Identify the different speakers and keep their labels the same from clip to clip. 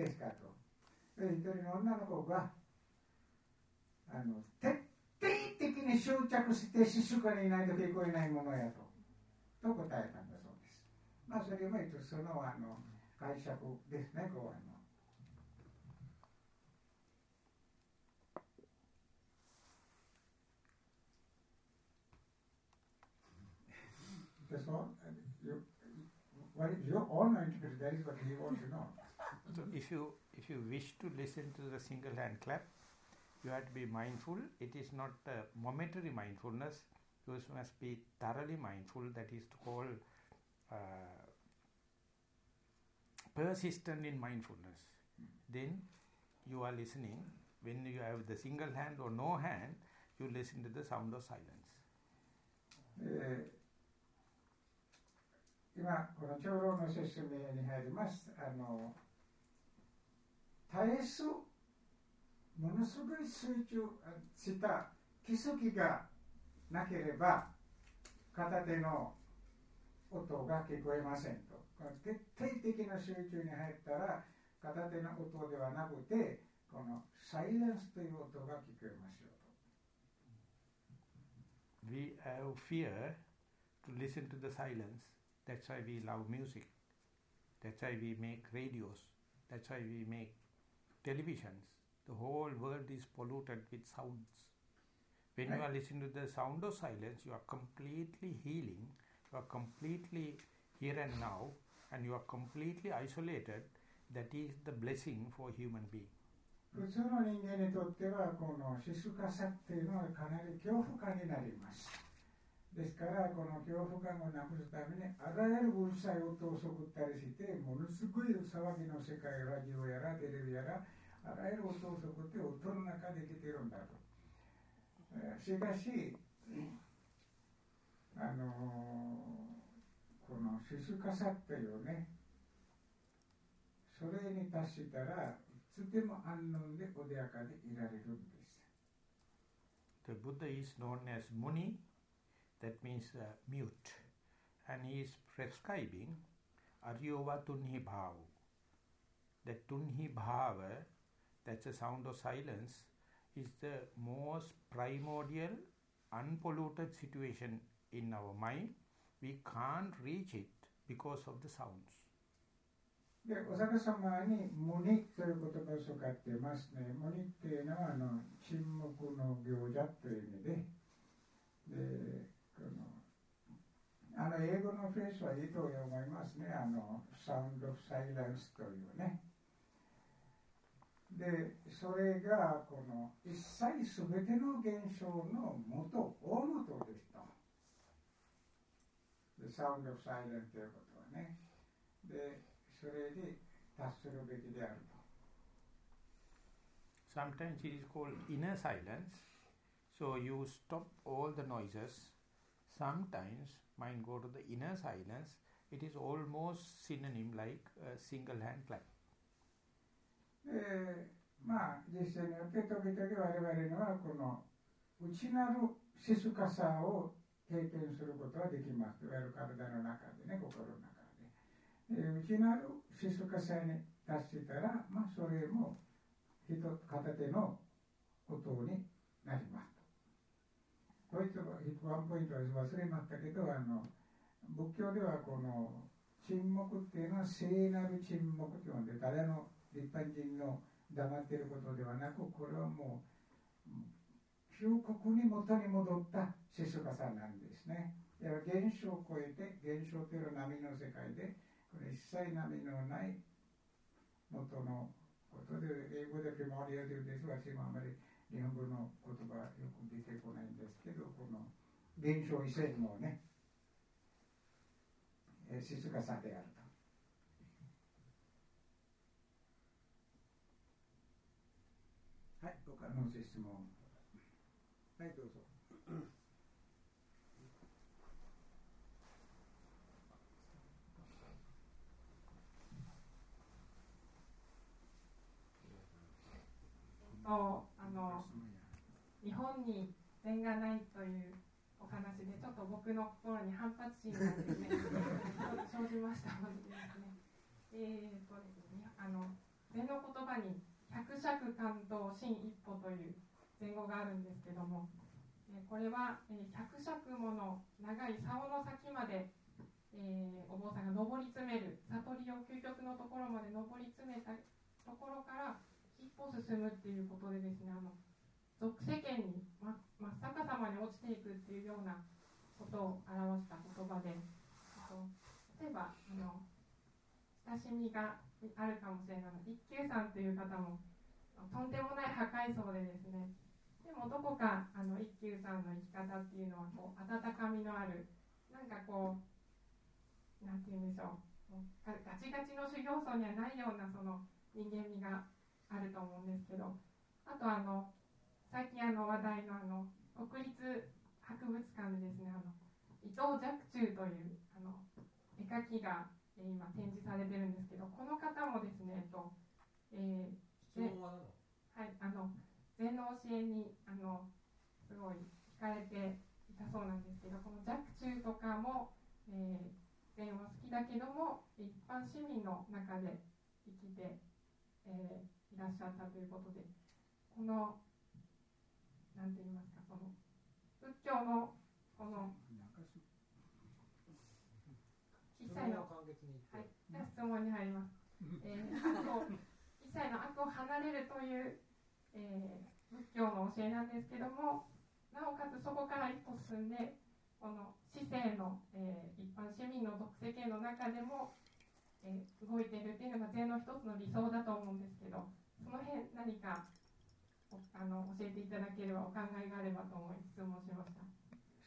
Speaker 1: ですかと一人の女の子があの徹底的に執着して静かにいないと聞こえないものやとと答えたん。だそうですまあそれも一応そのあの解釈ですねこうあの That's all. You, what is your own interpretation? That is what he wants to know.
Speaker 2: So if you if you wish to listen to the single hand clap, you have to be mindful. It is not a momentary mindfulness. You must be thoroughly mindful. That is to call uh, persistent in mindfulness. Then you are listening. When you have the single hand or no hand, you listen to the sound of silence.
Speaker 1: Uh, 今この長老の説明に入りますあの 絶えすものすごい集中した気づきがなければ片手の音が聞こえませんと徹底的な集中に入ったら片手の音ではなくてこのサイレンスという音が聞こえますよと。
Speaker 2: We have fear to listen to the silence. That's why we love music. That's why we make radios. That's why we make televisions. The whole world is polluted with sounds. When right. you are listening to the sound of silence, you are completely healing, you are completely here and now, and you are completely isolated. That is the blessing for human being.
Speaker 1: 普通の人間にとってはこの静かさっていうのはかなり恐怖感になります。 ですからこの恐怖感をなくすためにあらゆるうるさい音をそくったりしてものすごい騒ぎの世界ラジオやらテレビやらあらゆる音をそくって音の中で生きてるんだと。しかしあのこの静かさっていうねそれに達したらいつでも安穏で穏やかでいられるんです。
Speaker 2: The Buddha is known as Muni that means uh, mute. And he is prescribing Aryova Tunhi Bhavu. That Tunhi Bhava, that's a sound of silence, is the most primordial, unpolluted situation in our mind. We can't reach it because of the sounds.
Speaker 1: ඔසක සම්මානි මොනික් කරගොත පසුකත්තේ මස්නේ මොනික් තේනවා නො චිම්මකුණෝ ගෝජත් のあの英語のフレーズはいいと思いますね。あのサウンド・サイレンスというね。で、それがこの一切すべての現象の元、大元ですと。で、サウンド・サイレンスということはね。で、それに達するべきであると。
Speaker 2: Sometimes it is called inner silence. So you stop all the noises. Sometimes mind go to the inner silence. It is almost synonym like a single hand clap.
Speaker 1: えー、まあ実際によって時々我々にはこの内なる静かさを経験することはできます。いわゆる体の中でね、心の中で。えー、内なる静かさに達したら、まあそれも人片手の音になります。こいつワンポイントは忘れましたけどあの仏教ではこの沈黙っていうのは聖なる沈黙と呼んで誰の一般人の黙っていることではなくこれはもう究極に元に戻った静かさなんですね。現象を超えて現象というのは波の世界でこれ一切波のない元のことで英語でプリモリアルです私もあまり日本語の言葉よく出てこないんですけどこの現象異性のね静かさであると。はい、他の質問。はい、どうぞ。
Speaker 3: とあの日本に禅がないという話でちょっと僕の心に反発心がですね。生じました。のでですね。えーとですね。あの禅のの言葉に百尺関東新一歩という前後があるんですけどもこれは百尺もの長い竿の先まで、えー、お坊さんが上り詰める悟りを究極のところまで上り詰めたところから一歩進むっていうことでですねあの俗世間に真っ逆さまに落ちていくっていうようなことを表した言葉で例えばあの親しみがあるかもしれない。一休さんという方もとんでもない破壊層でですね。でもどこかあの一休さんの生き方っていうのはこう温かみのあるなんかこうなんて言うんでしょう。ガチガチの修行僧にはないようなその人間味があると思うんですけど。あとあの最近あの話題のあの国立博物館でですねあの伊藤若冲というあの絵描きが、えー、今展示されてるんですけどこの方もですね、えっとえー、はいあの禅の教えにあのすごい惹かれていたそうなんですけどこの若冲とかも、えー、禅は好きだけども一般市民の中で生きて、えー、いらっしゃったということでこのなんて言いますかその仏教のこの一切の、はい、じゃ質問に入ります。えー、悪を一切の悪を離れるという、えー、仏教の教えなんですけども、なおかつそこから一歩進んで、この市政の、えー、一般市民の属世間の中でも、えー、動いているっていうのが禅の一つの理想だと思うんですけど、その辺何かあの教えていただければお考えがあればと思い質問しました。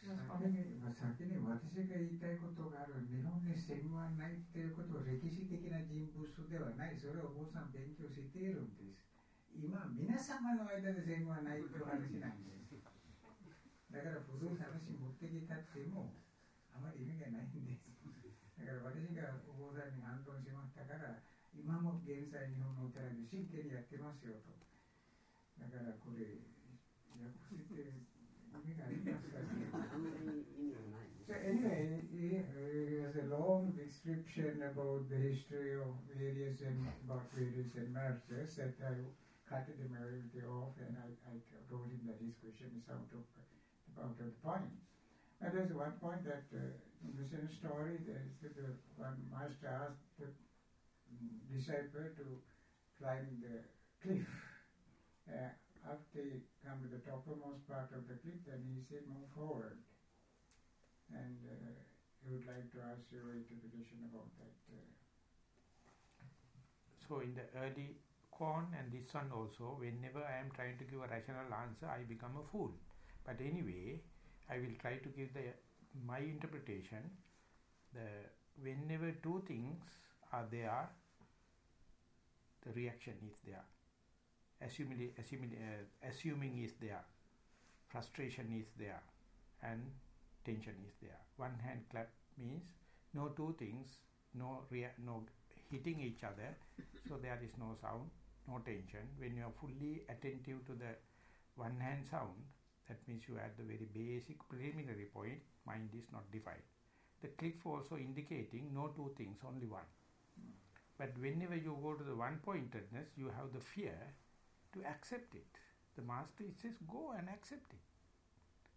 Speaker 1: 先に先に私が言いたいことがある日本に戦後はないっていうことは歴史的な人物ではないそれをお坊さん勉強しているんです。今皆様の間で戦後はないという話なんです。だから古い話持ってきたってもあまり意味がないんです。だから私がお坊さんに反論しましたから今も現在日本のお寺で真剣にやってますよと。だからこれ、訳して意味がありますかね。So anyway, he, he has a long description about the history of various and about various masters that I cut him a little bit off and I, I told him that his question is out of, out of the point. But there's one point that uh, in the same story, there's the one master asked the disciple to climb the cliff uh, after he come to the topmost part of the cliff, then he said, move forward. And uh, he would like to ask your interpretation about that. Uh.
Speaker 2: So in the early corn and this one also, whenever I am trying to give a rational answer, I become a fool. But anyway, I will try to give the my interpretation. The whenever two things are there, the reaction is there assuming, assuming, uh, assuming is there, frustration is there, and tension is there. One hand clap means no two things, no rea- no hitting each other, so there is no sound, no tension. When you are fully attentive to the one hand sound, that means you are at the very basic preliminary point, mind is not defined. The cliff also indicating no two things, only one. But whenever you go to the one pointedness, you have the fear to accept it. The master says, go and accept it.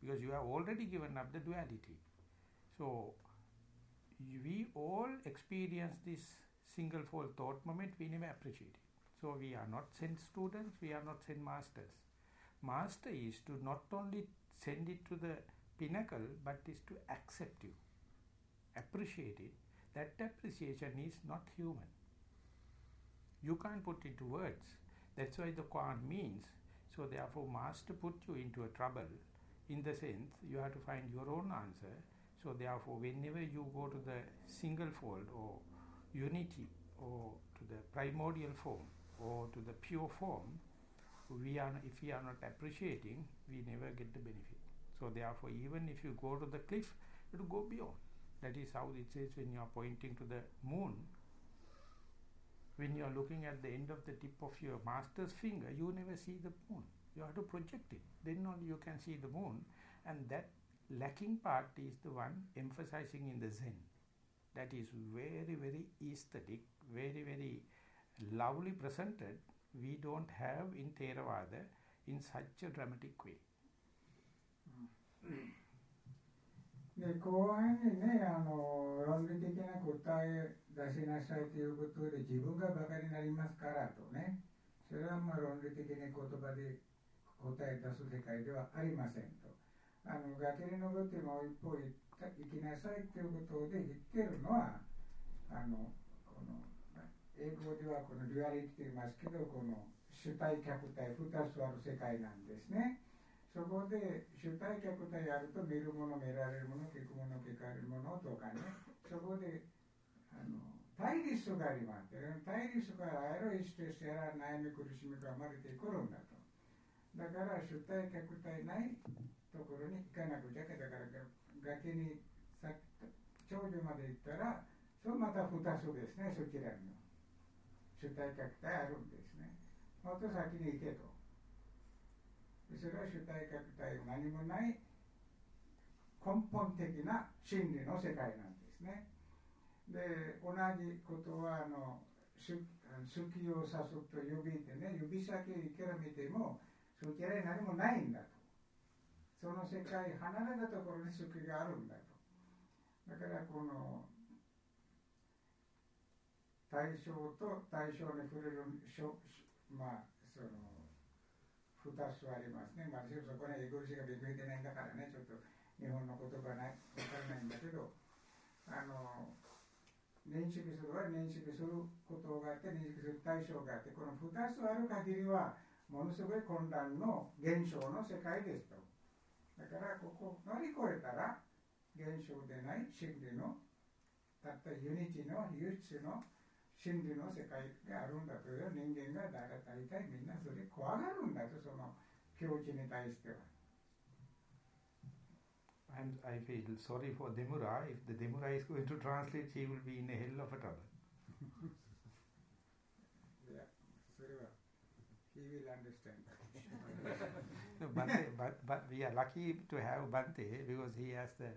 Speaker 2: Because you have already given up the duality. So, we all experience this single fold thought moment, we never appreciate it. So, we are not Zen students, we are not Zen masters. Master is to not only send it to the pinnacle, but is to accept you, appreciate it. That appreciation is not human. You can't put it into words. That's why the Quran means. So therefore, master put you into a trouble. In the sense, you have to find your own answer. So therefore, whenever you go to the single fold or unity or to the primordial form or to the pure form, we are if we are not appreciating, we never get the benefit. So therefore, even if you go to the cliff, it will go beyond. That is how it says when you are pointing to the moon, when you are looking at the end of the tip of your master's finger, you never see the moon. You have to project it. Then only you can see the moon. And that lacking part is the one emphasizing in the Zen. That is very, very aesthetic, very, very lovely presented, we don't have in Theravada in such a dramatic way. Hmm.
Speaker 1: で後半にねあの論理的な答え出しなさいということで自分がバカになりますからとねそれはまあ論理的に言葉で答え出す世界ではありませんとあの崖に登ってもう一歩行った行きなさいということで言ってるのはあのこの英語ではこのデュアリティと言いますけどこの主体客体2つある世界なんですね。そこで主体客体あると見るもの見られるもの聞くもの聞かれるものとかね。そこであの対立があります対立からある意思としてやら悩み苦しみが生まれてくるんだと。だから主体客体ないところに行かなくちゃけだから崖にさ頂上まで行ったらそれまた2つですねそちらに。主体客体あるんですね。もっと先に行けと。それは主体格体何もない根本的な真理の世界なんですね。で同じことはあの好きを誘うと指でね指先から見てもそちらに何もないんだとその世界離れたところに好きがあるんだとだからこの対象と対象に触れるまあその2つありますね。まあ、そこには英語しか勉強してないんだからね、ちょっと日本の言葉ないわからないんだけど、あの、認識するは認識することがあって、認識する対象があって、この2つある限りは、ものすごい混乱の現象の世界ですと。だから、ここ乗り越えたら、現象でない真理の、たった unity の唯一の真理の世界があるんだという人間が大体みんなそれ怖がるんだとその境地に対しては。
Speaker 2: And I feel sorry for Demura. If the Demura is going to translate, he will be in a hell of a trouble.
Speaker 1: yeah, so he will understand.
Speaker 2: no, Bante, but, but we are lucky to have Bante because he has the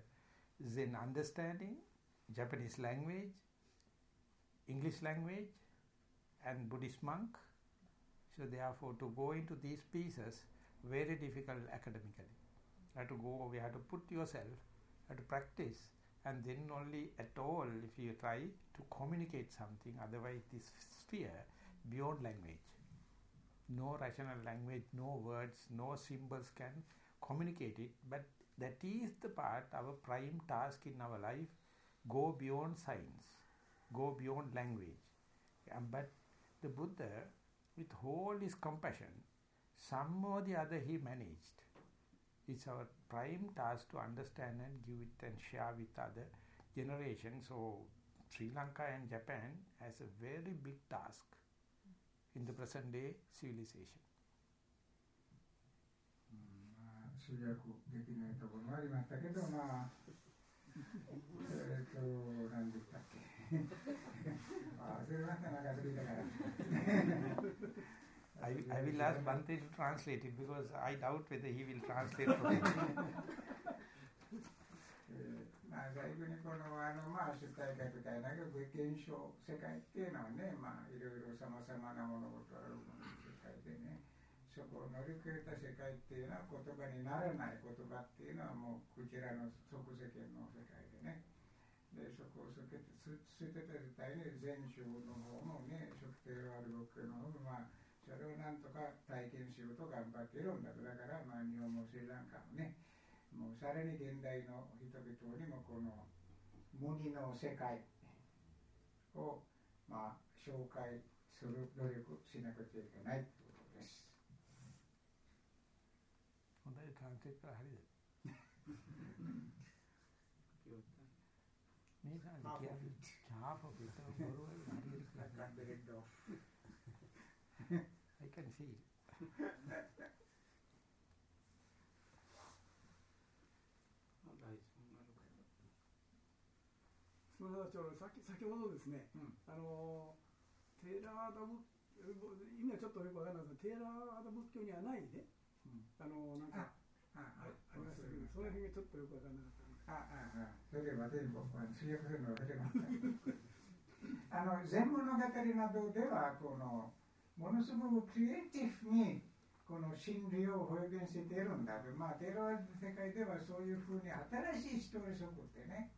Speaker 2: Zen understanding, Japanese language, English language and Buddhist monk. So therefore to go into these pieces, very difficult academically. You have to go, you have to put yourself, you have to practice and then only at all if you try to communicate something, otherwise this sphere beyond language. No rational language, no words, no symbols can communicate it, but that is the part, our prime task in our life, go beyond science go beyond language. but the Buddha, with all his compassion, some or the other he managed. It's our prime task to understand and give it and share with other generations. So Sri Lanka and Japan has a very big task in the present day civilization.
Speaker 1: 集約できないところもありましたけど、まあ、えっと、何でしたっけ。 あ、それはなかなかだから。
Speaker 2: I, I will ask Bante to translate it because I doubt whether he will translate properly.
Speaker 1: まあ、最後にこのあの、まあ、出体学体なけど現象世界っていうのはね、まあ、いろいろさまざまな物事ある世界でねそこを乗り越えた世界っていうのは言葉にならない言葉っていうのはもうこちらの即世間の世界でねでそこを捨てて捨てた時代に禅宗の方もね食定ある仏教の方もまあそれをなんとか体験しようと頑張っているんだとだからまあ日本もスリランカもねもうさらに現代の人々にもこの無二の世界をまあ紹介する努力しなくちゃいけないということです。
Speaker 2: 本当に関係から針で。මේ Snakes are half. Of it. Half of
Speaker 1: it. be head off.
Speaker 2: I can see it.
Speaker 4: すみません、う先ほどですね、うん、あのテーラーダ仏意味はちょっとよくわからないですけど、テーラーダ仏教にはないね、うん、あのなんかああありましたけど、その辺がちょっとよくわからなかった。
Speaker 1: あああそれで私も通訳するの忘れましたあの全物語などではこのものすごくクリエイティブにこの真理を表現しているんだとまあテロワールド世界ではそういうふうに新しいストーリーを作ってね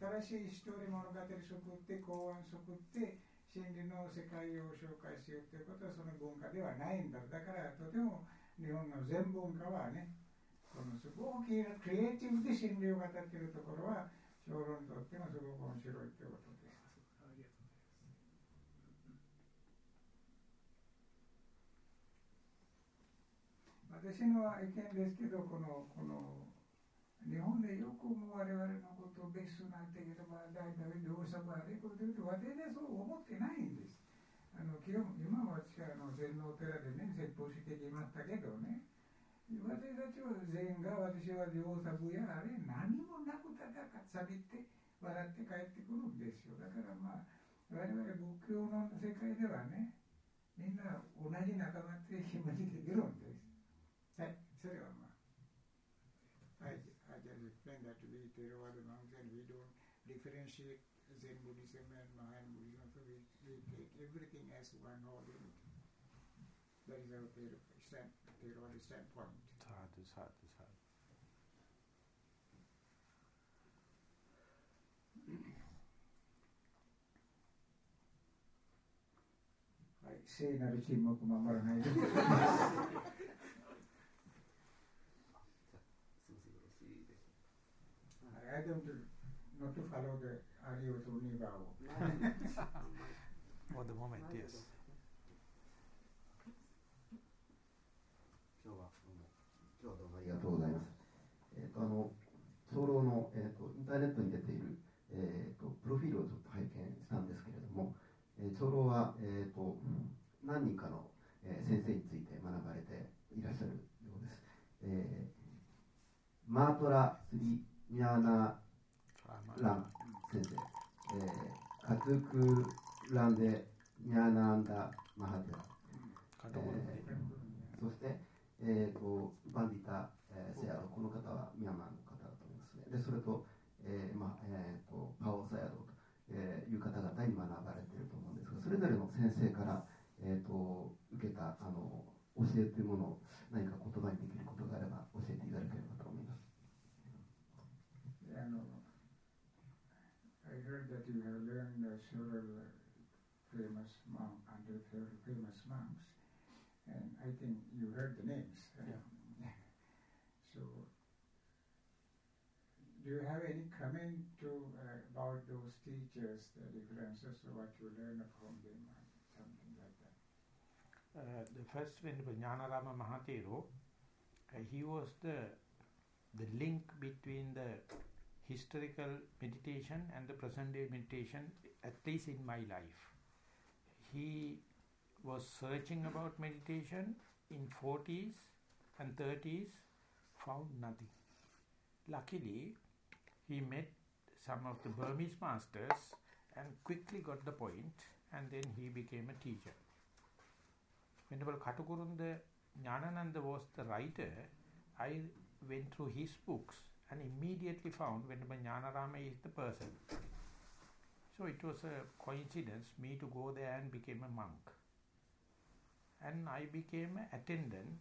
Speaker 1: 新しいストーリー物語を作って考案作って真理の世界を紹介しようということはその文化ではないんだだからとても日本の全文化はねこのすごくクリエイティブで真理を語っているところは小論にとってもすごく面白いということです。私の意見ですけどこのこの日本でよくも我々のことをベストなんて言えば大体両者はあれこと言うと私はそう思ってないんです。あの今は私はあの禅のお寺でね説法してきましたけどね。私たちは全員が私は両者部やあれ何もなくただかさびって笑って帰ってくるんですよだからまあ我々仏教の世界ではねみんな同じ仲間って気持ちできるんですはい、それはまあ。I, I just explained that we Theravada monks and we don't differentiate Zen Buddhism and Mahayana Buddhism, so we, we take everything as one whole unit. That is our theory stand, theological standpoint. It's hard, it's hard, it's hard. Say na rin mo kumamar ngayon. I don't not to follow the Arya Tuni Babu.
Speaker 2: For the moment, yes.
Speaker 5: 長老のえっ、ー、とインターネットに出ているえっ、ー、とプロフィールをちょっと拝見したんですけれども、えー、長老はえっ、と何人かの、えー、先生について学ばれていらっしゃるようです。えー、マートラ・スリミャーナラン先生、えー、カツクランデニャーナンダマハテラ、えー、そして、えーと、
Speaker 1: monks, and I think you heard the names. Yeah. so, do you have any comment to uh, about those teachers, the differences, what you learned from them, something like that?
Speaker 2: Uh, the first Venerable Jnanarama Mahatero, uh, he was the the link between the historical meditation and the present day meditation, at least in my life. He was searching about meditation in 40s and 30s, found nothing. Luckily, he met some of the Burmese masters and quickly got the point and then he became a teacher. Venerable Katukurunda Jnanananda was the writer. I went through his books and immediately found Venerable Jnanarama is the person. So it was a coincidence me to go there and became a monk. And I became an attendant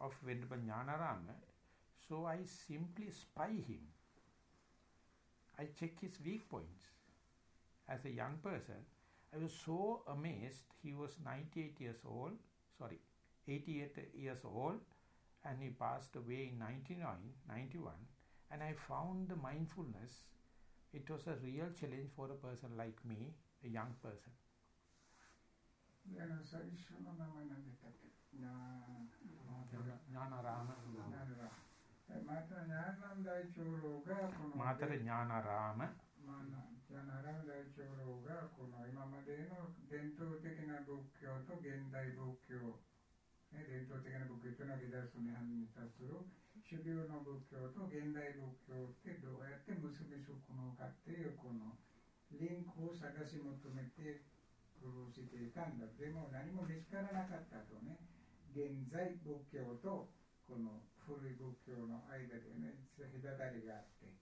Speaker 2: of Venerable Jnanarama. So I simply spy him. I check his weak points. As a young person, I was so amazed. He was 98 years old, sorry, 88 years old, and he passed away in 99, 91 and I found the mindfulness, it was a real challenge for a person like me, a young person.
Speaker 1: であの最初の名前なんでしたっけ？な
Speaker 2: ナナラーマ
Speaker 1: ナナラま。たニャーナン大長老がこの
Speaker 2: またニャーナラーマ
Speaker 1: まあ、ニャーナラン大長老がこの今までの伝統的な仏教と現代仏教。ね、伝統的な仏教というのは離脱に反に達する。修行の仏教と現代仏教ってどうやって結びつくのかっていうこのリンクを探し求めて苦労していたんだでも何も見つからなかったとね現在仏教とこの古い仏教の間でね隔たりがあって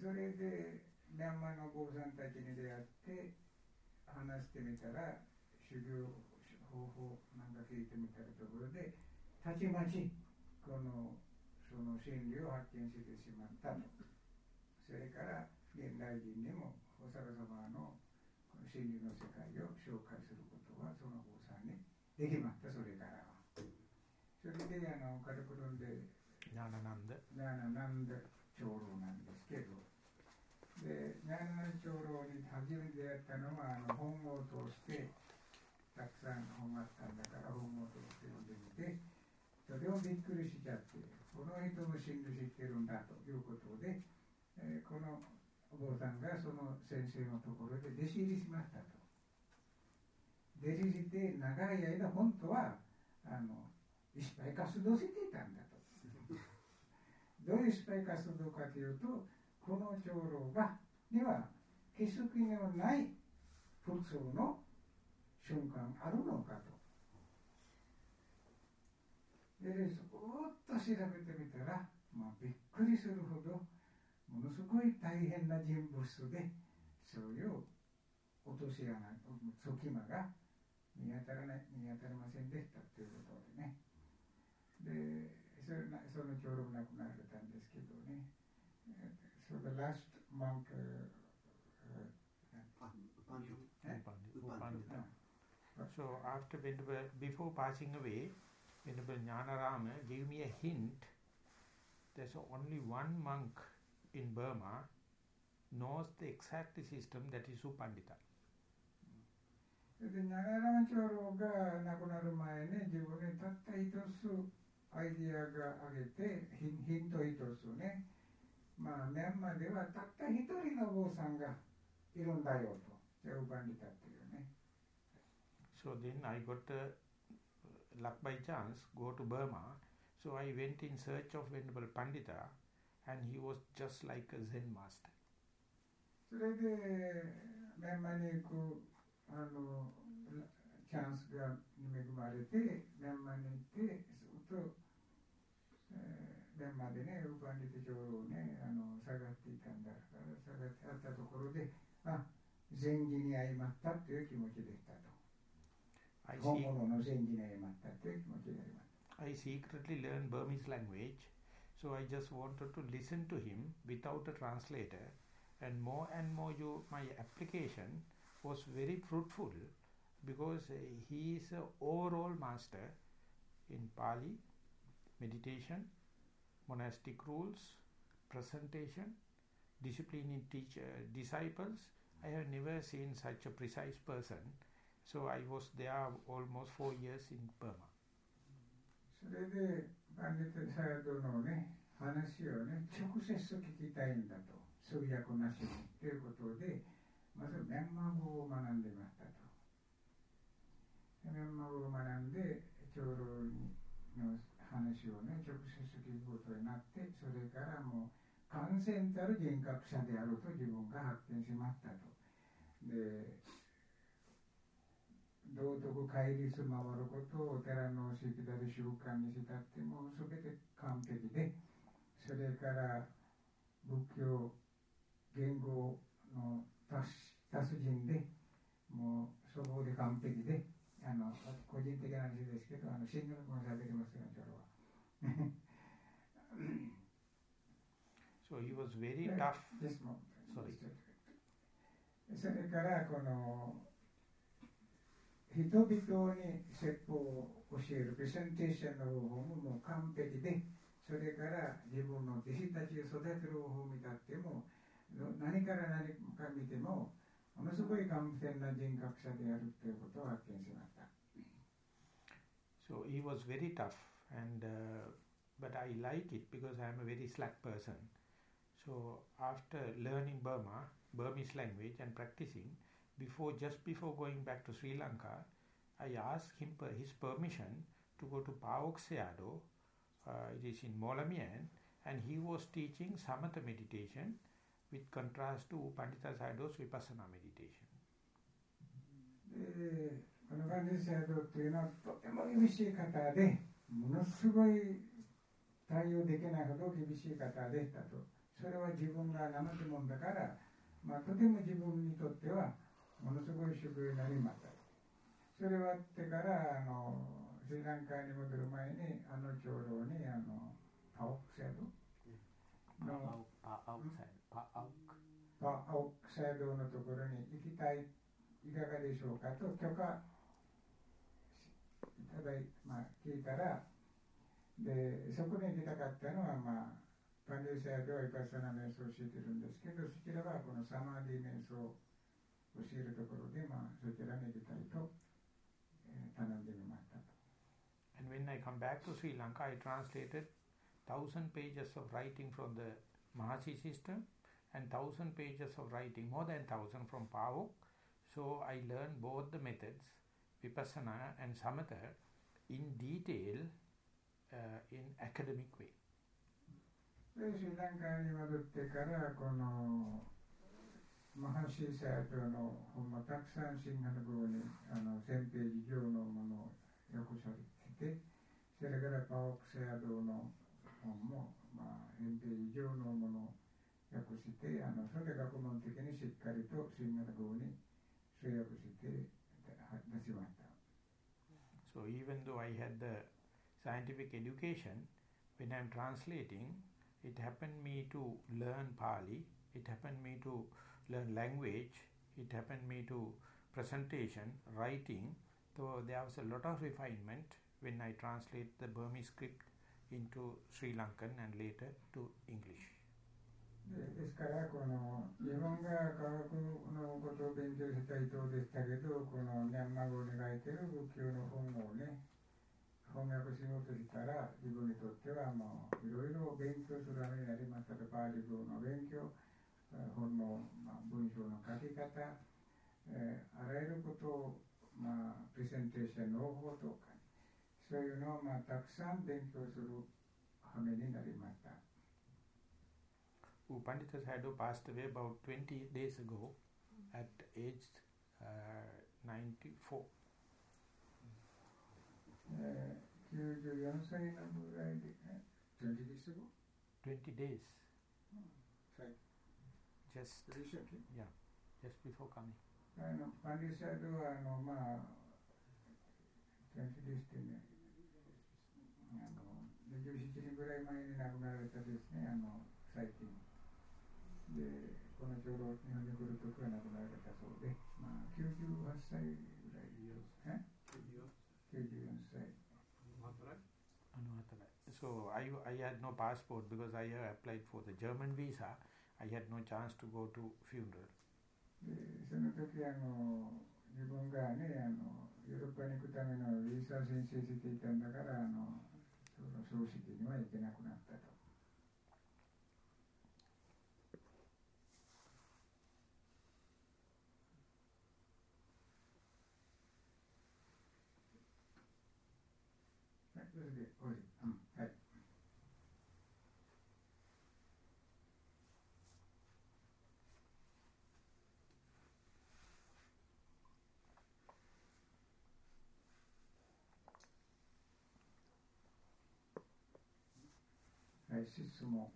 Speaker 1: それでミャンマーのお坊さんたちに出会って話してみたら修行方法なんか聞いてみたらところでたちまちこのその真理を発見してしまったと。それから現代人にもお釈迦様の真理の世界を紹介することはその坊さんにできましたそれからは。それであのカルクロンで
Speaker 2: ニャーナナンデ
Speaker 1: ニャーナナンデ長老なんですけど。でニャーナナ長老に初めて出会ったのはあの本を通してたくさん本があったんだから本を通して読んでみてそれをびっくりしちゃってこの人も真理知ってるんだということで、えー、このおお坊さんがその先生のところで弟子入りしましたと。弟子して長い間本当はあのいっぱい活動していたんだと。どういう失敗活動かというとこの長老がには気づきのない普通の瞬間あるのかと。で、そっと調べてみたら、まあ、びっくりするほどものすごい大変な人物でそういう落とし穴隙間が見当たらない見当たりませんでしたということでねでそれその長老亡くなられたんですけどね So the last monk、uh, uh,
Speaker 2: So after Venerable, before passing away, Venerable Jnanarama gave me a hint. There's only one monk in Burma knows the exact system that is Upandita.
Speaker 1: ඉතින් රෝග ජීවනේ අයිඩියාග අගෙතේ හින් මා මෙම්ම දේව හිතරින
Speaker 2: So then I got a luck by chance, go to Burma. So I went in search of Venerable Pandita. And he was just like a Zen master.
Speaker 1: それでミャンマーに行くあのチャンスが恵まれてミャンマーに行ってずっと、えー、ミャンマーでねウーパンリテ長老をねあの探っていたんだから探ってあったところであに相まったという気持ちでしたと。本物のに相まったという気持ちであります
Speaker 2: I secretly learned Burmese language So I just wanted to listen to him without a translator and more and more you, my application was very fruitful because uh, he is an overall master in Pali, meditation, monastic rules, presentation, discipline in teacher, disciples. I have never seen such a precise person. So I was there almost four years in Burma.
Speaker 1: それで万日サヤドのね話をね直接聞きたいんだと。通訳なしにということでまずミャンマー語を学んでましたと。ミャンマー語を学んで長老の話をね直接聞くことになってそれからもう完全たる人格者であると自分が発見しましたと。で道徳戒律回ることをお寺のしきたり習慣にしたってもう全て完璧でそれから仏教言語の達人でもうそこで完璧であの個人的な話ですけどあの新学も喋りますよそれは。
Speaker 2: so he was very tough.
Speaker 1: それからこの人々に説法を教えるプレゼンテーションの方法ももう完璧でそれから自分の弟子たちを育てる方法を見たっても何から何か見てもものすごい完全な人格者であるということを発見しました。
Speaker 2: So he was very tough and uh, but I like it because I am a very slack person. So after learning Burma, Burmese language and practicing, before just before going back to Sri Lanka, I asked him for his permission to go to Paok Seado, uh, it is in Molamian, and he was teaching Samatha meditation with contrast to Pandita Sayadaw's Vipassana meditation.
Speaker 1: でこのパンディサヤドというのはとても厳しい方でものすごい対応できないほど厳しい方でしたとそれは自分が怠け者だから まあ、とても自分にとっては ものすごい修行になりましたそれ終わってからあのスリランカに戻る前にあの長老にあのパオクセド？
Speaker 2: のパオク。パ
Speaker 1: オクセドのところに行きたい。いかがでしょうかと許可いただい、まあ、聞いたらでそこに行きたかったのはまあパンデーサヤではイパサナ瞑想を教えてるんですけどそちらはこのサマーディ瞑想を 教えるところで、まあ、そちらに行きたいと、えー、頼んでみましたと。
Speaker 2: And when I come back to Sri Lanka, I translated thousand pages of writing from the Mahasi system and thousand pages of writing, more than thousand from Pavok. So I learned both the methods, Vipassana and Samatha, in detail uh, in academic way.
Speaker 1: でスリランカに戻ってからこの Maharshi said, あの、ほんまたくさんシンガル語に、あの、先兵事業のものをよこされてて、それからパオクセア道の本も、まあ、先兵事業のものを訳して、あの、それ学問的にしっかりとシンガル語に制約して出しました。
Speaker 2: So even though I had the scientific education, when I'm translating, it happened me to learn Pali, it happened me to learn language, it happened me to presentation, writing. So there was a lot of refinement when I translate the Burmese script into Sri Lankan and later to English.
Speaker 1: ですからこの日本が科学のことを勉強したいとでしたけどこのミャンマー語に書いてる仏教の本をね翻訳しようとしたら自分にとってはもういろいろ勉強するためになりましたとパーリ語の勉強 本の、まあ、文章の書き方、えー、あらゆることを、まあ、プレゼンテーションの方法とかそういうのを、まあ、たくさん勉強する羽目になりました。
Speaker 2: Pandita Sadhu passed away about 20 days ago at age uh, 94.
Speaker 1: 94歳のぐらいで、20 days ago?
Speaker 2: 20 days. Just,
Speaker 1: recently?
Speaker 2: Yeah, just before coming.
Speaker 1: あのパンディサイドはあのまあ20 days ってねあの27年ぐらい前に亡くなられたですねあの最近でこのちょうど日本に来る時は亡くなられたそうでまあ98歳ぐらいえ
Speaker 2: So I, I had no passport because I applied for the German visa. I had no chance to go to funeral.
Speaker 1: でその時あの自分がねあのヨーロッパに行くためのビザ申請していたんだからあのその葬式には行けなくなったと。それで、おい、うん、はい。はい、質問。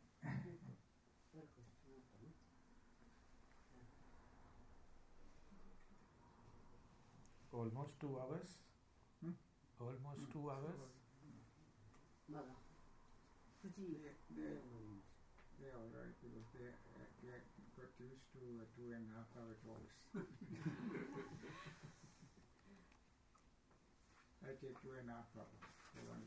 Speaker 2: Almost two hours? Almost two hours?
Speaker 6: まだ富士
Speaker 1: they, they are right because they, uh, they got used to uh, two and a half hour talks. I take two and a half hours for one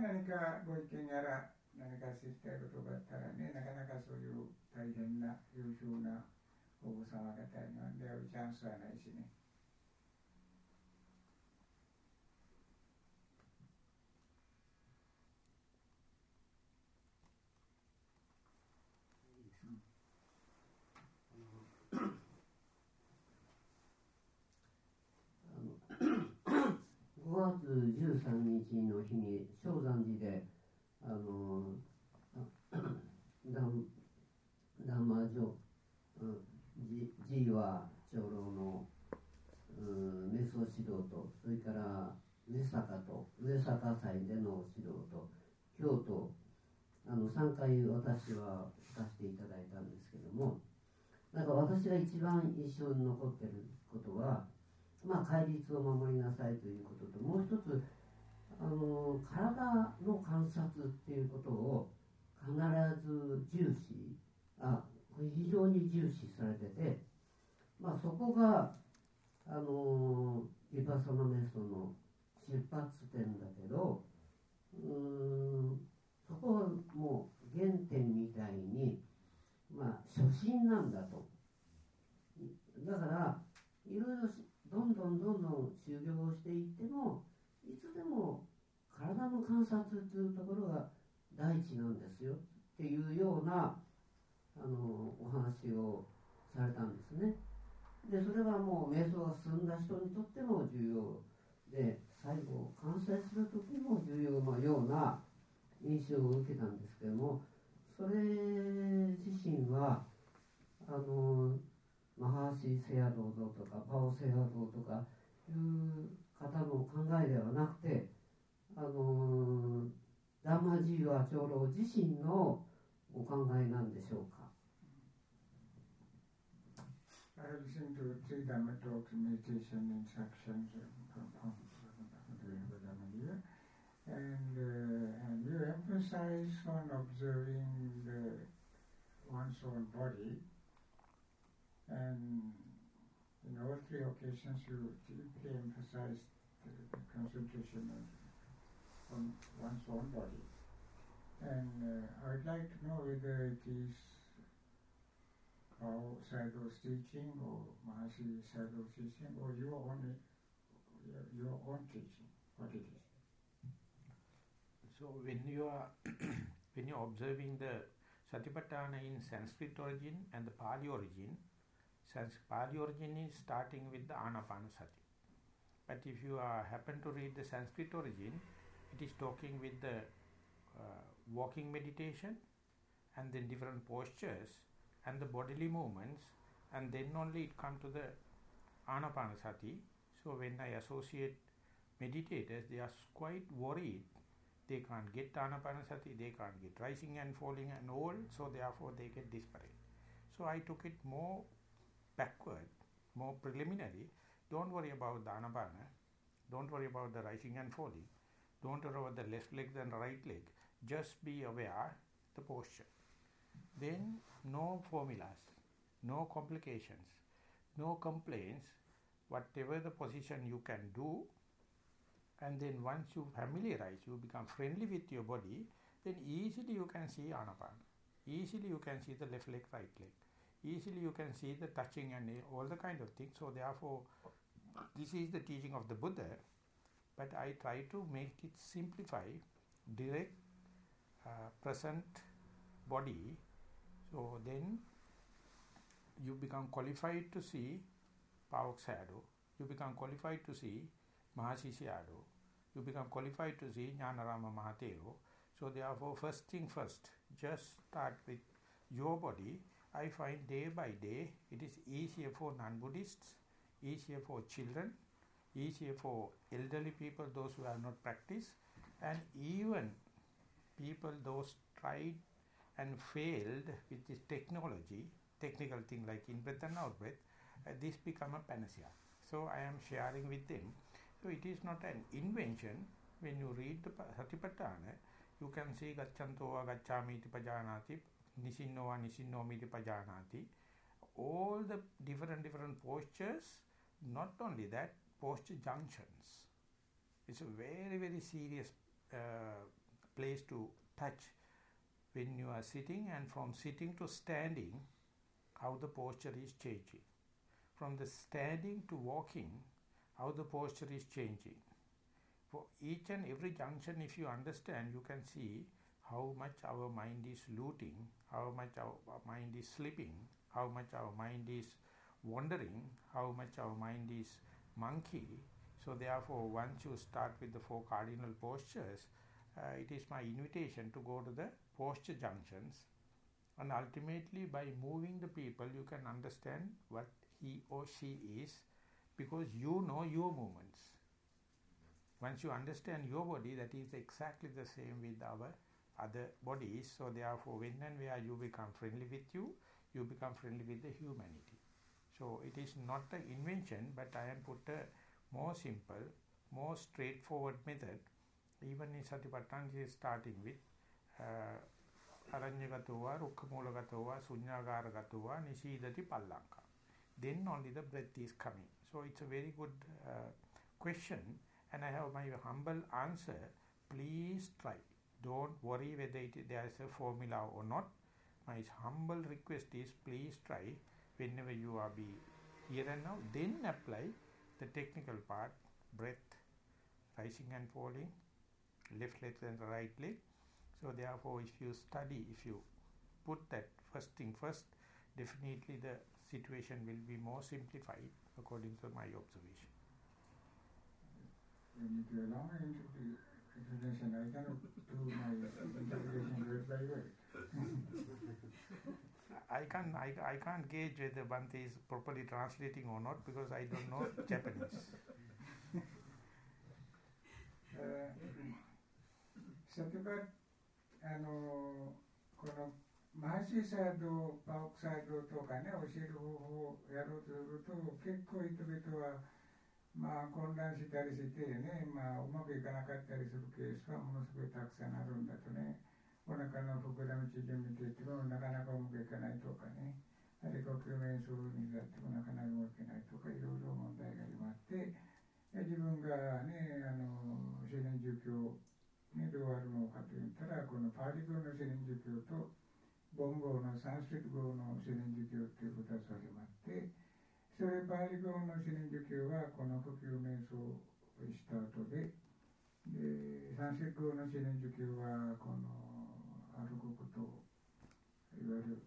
Speaker 1: 何かご意見やら何か知りたいことがあったらね、なかなかそういう大変な優秀なお子様方には出会うチャンスはないしね。
Speaker 6: 5月13日の日に正山寺であの談話所寺は長老の瞑想指導とそれからメッ西での指導と京都あの3回私は聞かせていただいたんですけどもなんか私が一番印象に残ってることはまあ戒律を守りなさいということともう一つあの体の観察っていうことを必ず重視あ非常に重視されてて、まあ、そこがあのリパサナメソの出発点だけどうんそこはもう原点みたいに、まあ、初心なんだと。だからいろいろどんどんどんどん修行をしていってもいつでも体の観察というところが第一なんですよっていうようなあのお話をされたんですね。でそれはもう瞑想が進んだ人にとっても重要で最後完成する時も重要なような印象を受けたんですけどもそれ自身はあのマハーシー・セアドーとかパオ・セアドーとかいう方の考えではなくてあのダマジーワ長老自身のお考えなんでしょうか
Speaker 1: I have listened to three Dhamma talks, meditation instructions from, from, and, uh, and you emphasize on observing the, one's own body and in all three occasions you deeply emphasized the, the concentration on, on one's own body. And uh, I would like to know whether it is Pao Sayadaw's teaching or Mahasi Sayadaw's teaching or your own, your, own teaching, what it is.
Speaker 2: So when you are when you're observing the Satipatthana in Sanskrit origin and the Pali origin, Sanskrit Pali origin is starting with the Anapanasati. But if you are, happen to read the Sanskrit origin, it is talking with the uh, walking meditation and then different postures and the bodily movements and then only it come to the Anapanasati. So when I associate meditators, they are quite worried. They can't get Anapanasati, they can't get rising and falling and all, so therefore they get desperate. So I took it more backward, more preliminary. Don't worry about the Anapana. Don't worry about the rising and falling. Don't worry about the left leg and right leg. Just be aware the posture. Then no formulas, no complications, no complaints. Whatever the position you can do, and then once you familiarize, you become friendly with your body, then easily you can see Anapana. Easily you can see the left leg, right leg easily you can see the touching and all the kind of things. So therefore, this is the teaching of the Buddha, but I try to make it simplify, direct, uh, present body. So then you become qualified to see Pavak Sayadaw. You become qualified to see Mahasi Sayadaw. You become qualified to see Jnanarama Mahatero. So therefore, first thing first, just start with your body I find day by day it is easier for non-Buddhists, easier for children, easier for elderly people, those who have not practiced, and even people those tried and failed with this technology, technical thing like in-breath and out-breath, uh, this become a panacea. So I am sharing with them. So it is not an invention. When you read the Satipatthana, you can see Gacchanto Gacchami Pajanati Nisinno Nisinno Miti Pajanati. All the different different postures, not only that, posture junctions. It's a very very serious uh, place to touch when you are sitting and from sitting to standing, how the posture is changing. From the standing to walking, how the posture is changing. For each and every junction, if you understand, you can see how much our mind is looting, how much our mind is slipping, how much our mind is wandering, how much our mind is monkey. So therefore, once you start with the four cardinal postures, uh, it is my invitation to go to the posture junctions and ultimately by moving the people you can understand what he or she is because you know your movements. Once you understand your body, that is exactly the same with our other bodies. So therefore, when and where you become friendly with you, you become friendly with the humanity. So it is not an invention, but I am put a more simple, more straightforward method. Even in Satipatthana, is starting with uh, Aranyagatowa, Rukkhamulagatowa, Sunyagaragatova, Nishidati Pallanka. Then only the breath is coming. So it's a very good uh, question and I have my humble answer. Please try. Don't worry whether it, there is a formula or not. My humble request is please try whenever you are be here and now. Then apply the technical part, breath, rising and falling, left leg and right leg. So therefore, if you study, if you put that first thing first, definitely the situation will be more simplified according to my observation.
Speaker 1: You need to allow me to explanation. I cannot do my interpretation word by word.
Speaker 2: I can I, I can't gauge whether Bhante is properly translating or not because I don't know Japanese.
Speaker 1: Uh, サテバあのこのマーシーサイド、パオクサイドとかね、教える方法をやろうとすると、結構人々は、まあ、混乱したりしてね、まあ、うまくいかなかったりするケースはものすごいたくさんあるんだとね、 お腹の膨らみ縮めていってもなかなかうまくいかないとかね、あるいは呼吸瞑想にだってもなかなかうまくいかないとか、いろいろ問題があって、自分がね、あの、青年儒教、ね、どうあるのかといったら、このパーリ語の青年儒教と、ボンゴのサンスクリット語の青年儒教ということが始まって、それパーリ語の青年儒教はこの呼吸瞑想をした後で、で、サンスクリット語の青年儒教はこの歩くこと、いわゆる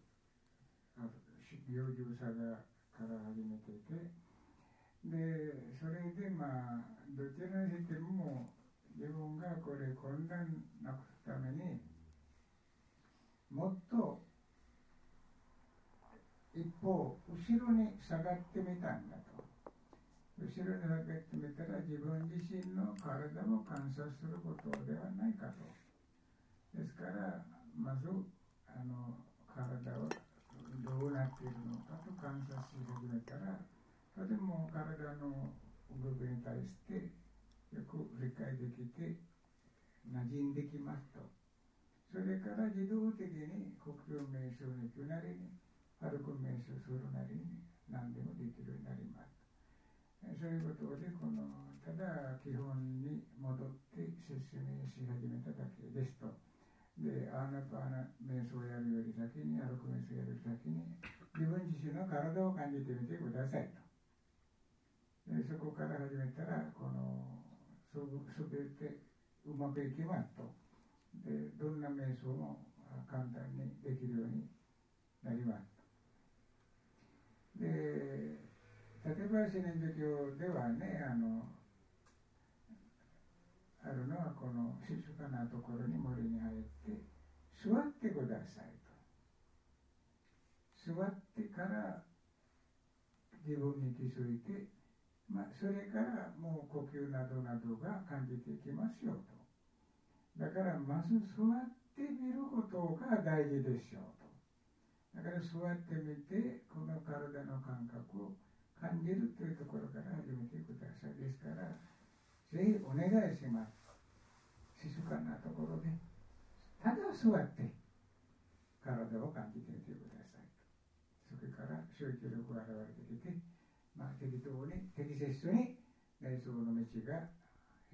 Speaker 1: 病状さがから始めていて、で、それでまあ、どちらにしても自分がこれ混乱なくすために、もっと一方後ろに下がってみたんだと。後ろに下がってみたら自分自身の体を観察することではないかと。ですからまずあの体はどうなっているのかと観察し始めたらとても体の動きに対してよく理解できて馴染んできますとそれから自動的に国境名称に行くなりに歩く瞑想するなりに何でもできるようになります。そういうことで、この、ただ基本に戻って説明し始めただけですと。で、アーナパーナ瞑想をやるより先に、歩く瞑想をやるより先に、自分自身の体を感じてみてくださいと。でそこから始めたら、この、すべてうまくいきますと。で、どんな瞑想も簡単にできるようになります。で例えば四年度教ではねあのあるのはこの静かなところに森に入って座ってくださいと座ってから自分に気づいて、まあ、それからもう呼吸などなどが感じていきますよとだからまず座ってみることが大事でしょうとだから座ってみて、この体の感覚を感じるというところから始めてください。ですから、ぜひお願いします。静かなところでただ座って体を感てみてくださいそれから集中力が現れてきて、まあ、適当に適切に内臓の道が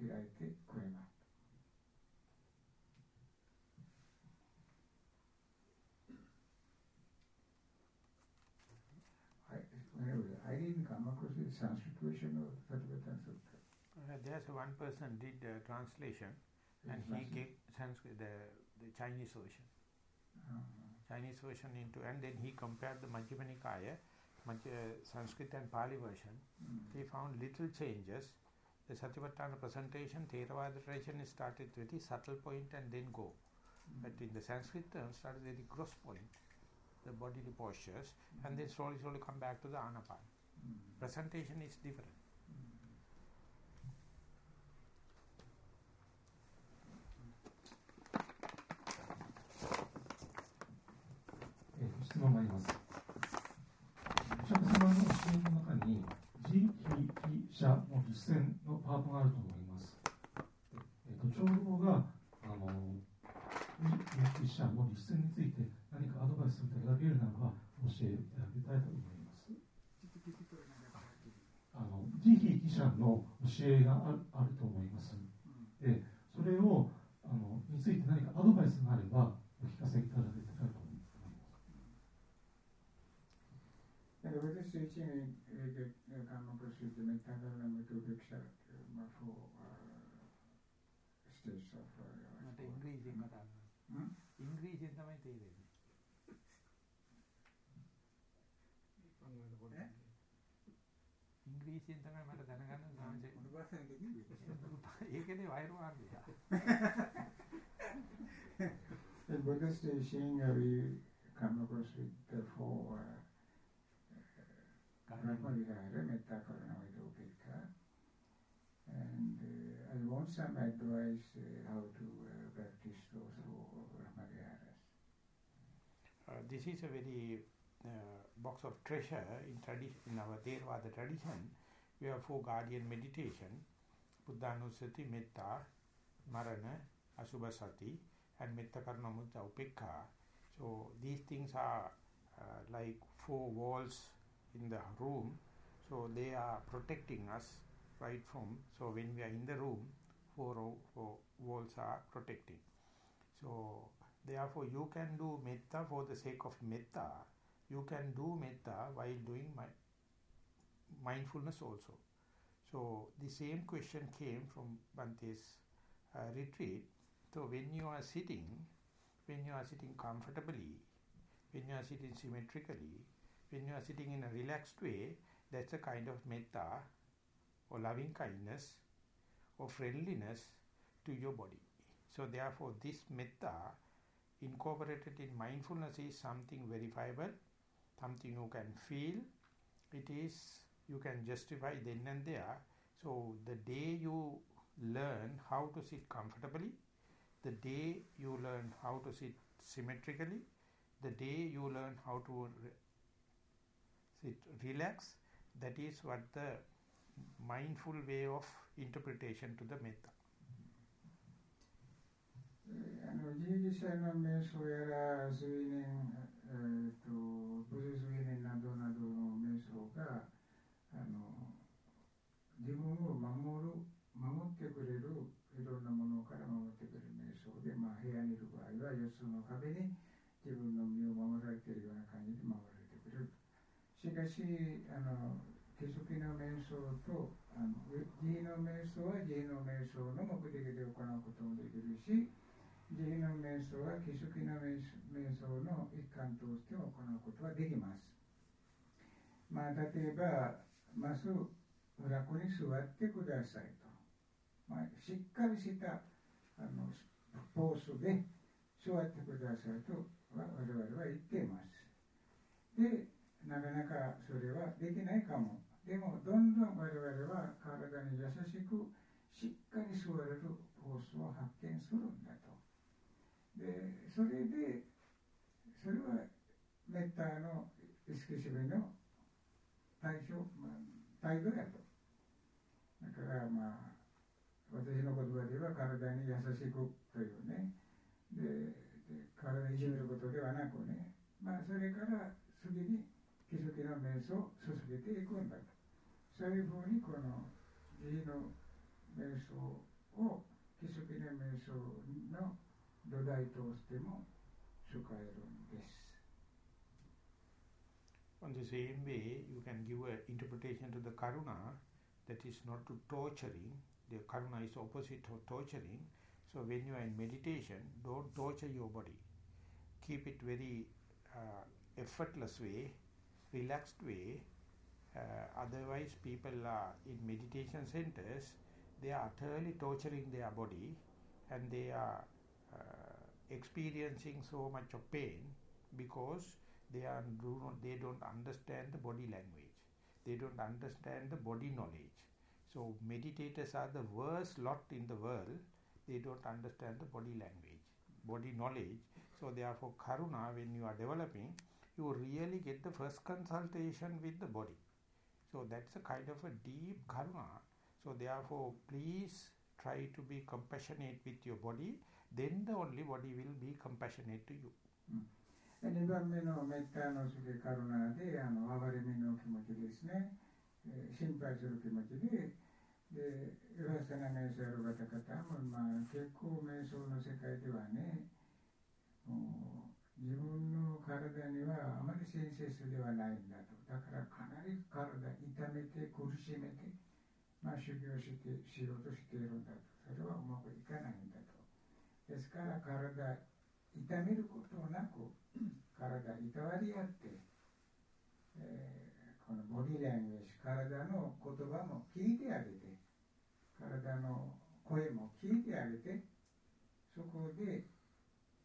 Speaker 1: 開いてくれます。サンスクリプションの
Speaker 2: 例えば、サンスクリプション。And he gave Sanskrit, the, the Chinese version. Uh-huh. Chinese version into, and then he compared the Majjhima Nikaya, Majj, uh, Sanskrit and Pali version. Mm. He found little changes. The Satipatthana presentation, Theravada tradition started with the subtle point and then go. Mm. But in the Sanskrit term, started with the gross point, the bodily postures, mm. and then slowly, slowly come back to the Anapana. Presentation is different.
Speaker 7: 質問があります。釈迦様の教えの中に、慈悲、非者の実践のパートがあると思います。えっと、長老が、あの、慈悲、非者の実践について何かアドバイスをいただけるならば、教えていただきたいと思います。あの、慈悲、非者の教えがあるある
Speaker 1: actually the Mithaka Lama do accept my full uh, states of uh, මට ඉංග්‍රීසියෙන් කතා කරනවා. ඉංග්‍රීසියෙන් තමයි තේරෙන්නේ.
Speaker 2: පංගල පොඩි. ඉංග්‍රීසියෙන් තමයි මට දැනගන්න සාංශේ.
Speaker 1: මොන භාෂාවෙන්ද කිව්වේ?
Speaker 2: ඒකනේ වෛර මාර්ගය.
Speaker 1: In Buddhist teaching, we come across with the four uh, Brahma Vihara, Metta, Karuna, Vidopika. And uh, I want some advice uh, how to uh, practice those four Brahma
Speaker 2: Uh, this is a very uh, box of treasure in tradition in our Theravada tradition. We have four guardian meditation, Buddhanusati, Metta, Marana, Asubhasati, and Metta Mudda Upekha. So these things are uh, like four walls in the room. So they are protecting us right from. So when we are in the room, four, four walls are protecting. So therefore you can do metta for the sake of metta you can do metta while doing my mindfulness also. So the same question came from Bante's uh, retreat. So when you are sitting, when you are sitting comfortably, when you are sitting symmetrically, when you are sitting in a relaxed way, that's a kind of metta or loving kindness or friendliness to your body. So therefore this metta incorporated in mindfulness is something verifiable something you can feel it is you can justify then and there so the day you learn how to sit comfortably the day you learn how to sit symmetrically the day you learn how to sit relax that is what the mindful way of interpretation to the metta
Speaker 1: あの人力車の瞑想やら睡眠、えーと、とブル睡眠などなどの瞑想があの自分を守る守ってくれるいろんなものから守ってくれる瞑想で、まあ、部屋にいる場合は4つの壁に自分の身を守られているような感じで守られてくれるしかしあの気づきの瞑想とあの慈悲の瞑想は慈悲の瞑想の目的で行うこともできるし慈悲の瞑想は気色の瞑想の一環として行うことはできます。まあ、例えば、まず楽に座ってくださいと。まあ、しっかりしたあのポーズで座ってくださいと我々は言っています。で、なかなかそれはできないかも。でも、どんどん我々は体に優しくしっかり座れるポーズを発見するんだと。でそれでそれはメッターの意識主義の対象、まあ、態度やとだからまあ私の言葉では体に優しくというねでで体いじめることではなくねまあそれから次に気づきの瞑想を続けていくんだとそういうふうにこの慈悲の瞑想を気づきの瞑想の土台としても使えるんです。
Speaker 2: On the same way, you can give an interpretation to the karuna that is not to torturing. The karuna is opposite of torturing. So when you are in meditation, don't torture your body. Keep it very uh, effortless way, relaxed way. Uh, otherwise, people are in meditation centers, they are utterly torturing their body and they are uh, experiencing so much of pain because they are do not they don't understand the body language. They don't understand the body knowledge. So meditators are the worst lot in the world. They don't understand the body language body knowledge. So therefore karuna when you are developing you really get the first consultation with the body so that's a kind of a deep karuna So therefore, please try to be compassionate with your body. Then the only body will be compassionate to you.
Speaker 1: 2番目のメッターの次カルナであの哀れみの気持ちですね、えー、心配する気持ちでで岩瀬な瞑想やる方々も、まあ、結構瞑想の世界ではねもう う自分の体にはあまり親切ではないんだと。だからかなり体痛めて苦しめて、まあ、修行してしようとしているんだと。それはうまくいかないんだと。ですから体痛めることなく体いたわり合って、えー、このボディランゲージ体の言葉も聞いてあげて体の声も聞いてあげてそこで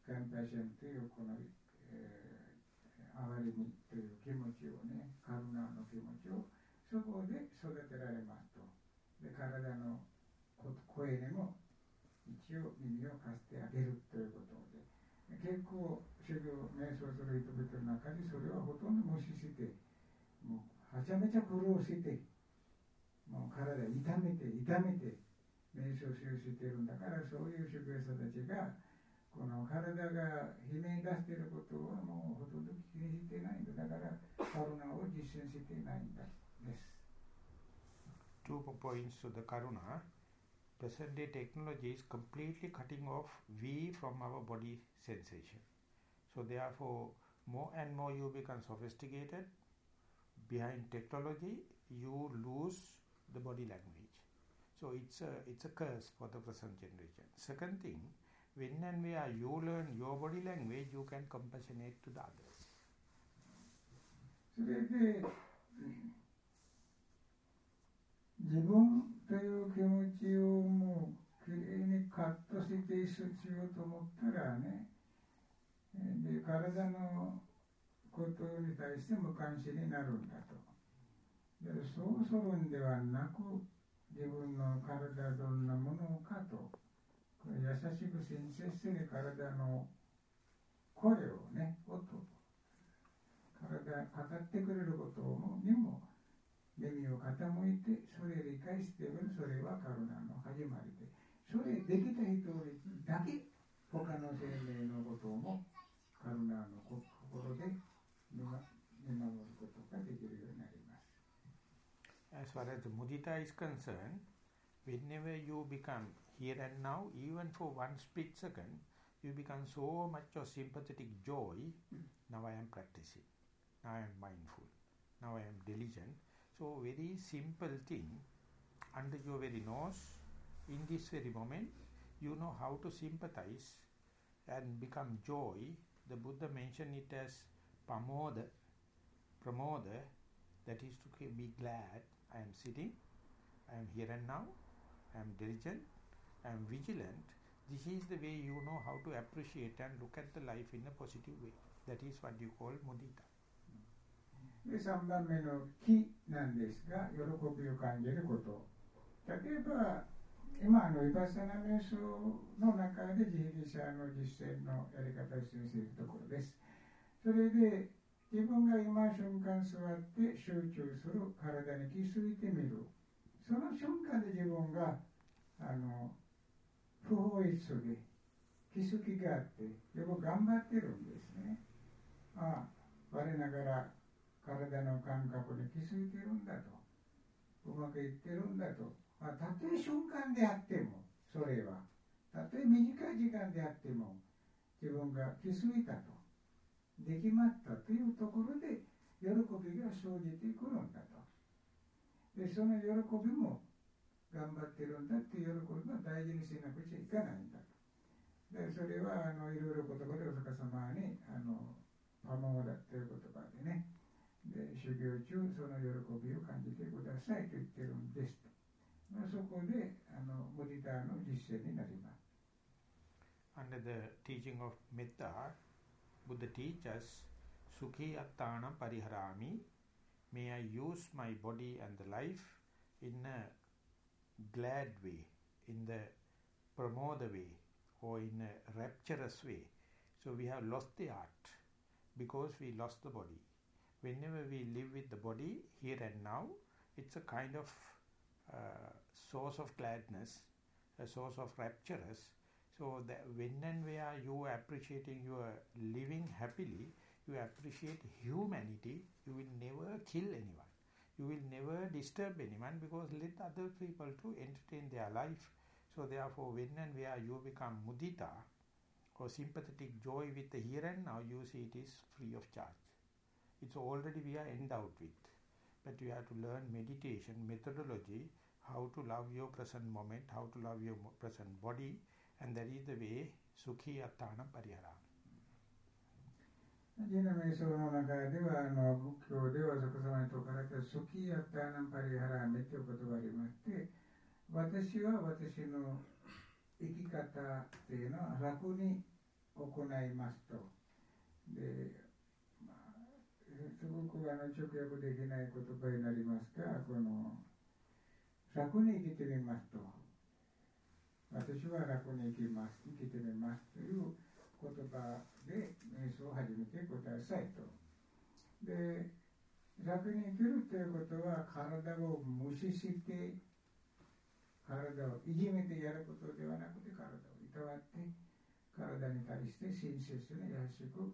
Speaker 1: カンパションというこの、えー、哀れみという気持ちをねカルナの気持ちをそこで育てられますと。で体の声にも一応耳を貸してあげるということで。結構修行瞑想する人々の中でそれはほとんど無視してもうはちゃめちゃ苦労してもう体痛めて痛めて瞑想しようしてるんだからそういう修行者たちがこの体が悲鳴出していることはもうほとんど気にしてないんだだからカルナを実践していないんだです。
Speaker 2: Two points to the karuna. Present day technology is completely cutting off we from our body sensation. So therefore, more and more you become sophisticated. Behind technology, you lose the body language. So it's a, it's a curse for the present generation. Second thing, when and where you learn your body language, you can compassionate to the others.
Speaker 1: それで自分という気持ちをもうきれいにカットしてしようと思ったらねで体のことに対して無関心になるんだとでそうするんではなく自分の体どんなものかと優しく親切に体の声をね音体語ってくれることにも耳を傾いてそれ理解してみるそれはカルナの始まりでそれできた人だけ他の生命のこともカルナの心で見守ることができるようになります。
Speaker 2: As far as the mudita is concerned, whenever you become here and now, even for one split second, you become so much of sympathetic joy. Hmm. Now I am practicing. Now I am mindful. Now I am diligent. So very simple thing under your very nose, in this very moment, you know how to sympathize and become joy the Buddha mentioned it as pamoda, pramoda, that is to be glad. I am sitting, I am here and now, I am diligent, I am vigilant. This is the way you know how to appreciate and look at the life in a positive way. That is what you call mudita.
Speaker 1: で3番目の「気」なんですが喜びを感じること例えば今あのイバサナ瞑想の中で自力者の実践のやり方を示しているところです。それで自分が今瞬間座って集中する体に気づいてみる。その瞬間で自分があの不法一で気づきがあってよく頑張ってるんですね。ああ我ながら体の感覚に気づいてるんだと。うまくいってるんだと。まあ、たとえ瞬間であってもそれは。たとえ短い時間であっても自分が気づいたと。できまったというところで喜びが生じてくるんだと。でその喜びも頑張ってるんだっていう喜びも大事にしなくちゃいけないんだ。とでそれはあのいろいろ言葉でお釈迦様にあのパモーダという言葉でね。で修行中その喜びを感じてくださいと言ってるんですと。
Speaker 2: Under the teaching of Metta, Buddha teaches Sukhi Attana Pariharami. May I use my body and the life in a glad way, in the pramoda way, or in a rapturous way. So we have lost the art because we lost the body. Whenever we live with the body, here and now, it's a kind of uh, source of gladness, a source of rapturous. So that when and where you are appreciating your living happily, you appreciate humanity, you will never kill anyone. You will never disturb anyone because let other people to entertain their life. So therefore when and where you become mudita or sympathetic joy with the here and now, you see it is free of charge. It's already we are endowed with. But you have to learn meditation, methodology, how to love your present moment, how to love your present body, and that is the way Sukhi Attanam Parihara.
Speaker 1: ジェナ瞑想の中ではあの仏教ではそこ様に説かれた「ソキヤターナンパリハラメ」という言葉がありまして私は私の生き方っていうのは楽に行いますと。で、まあ、すごくあの直訳できない言葉になりますがこの楽に生きてみますと。私は楽に生きます生きてみますという言葉で瞑想を始めて答えさいと。で楽に生きるということは体を無視して体をいじめてやることではなくて体をいたわって体に対して親切に優しく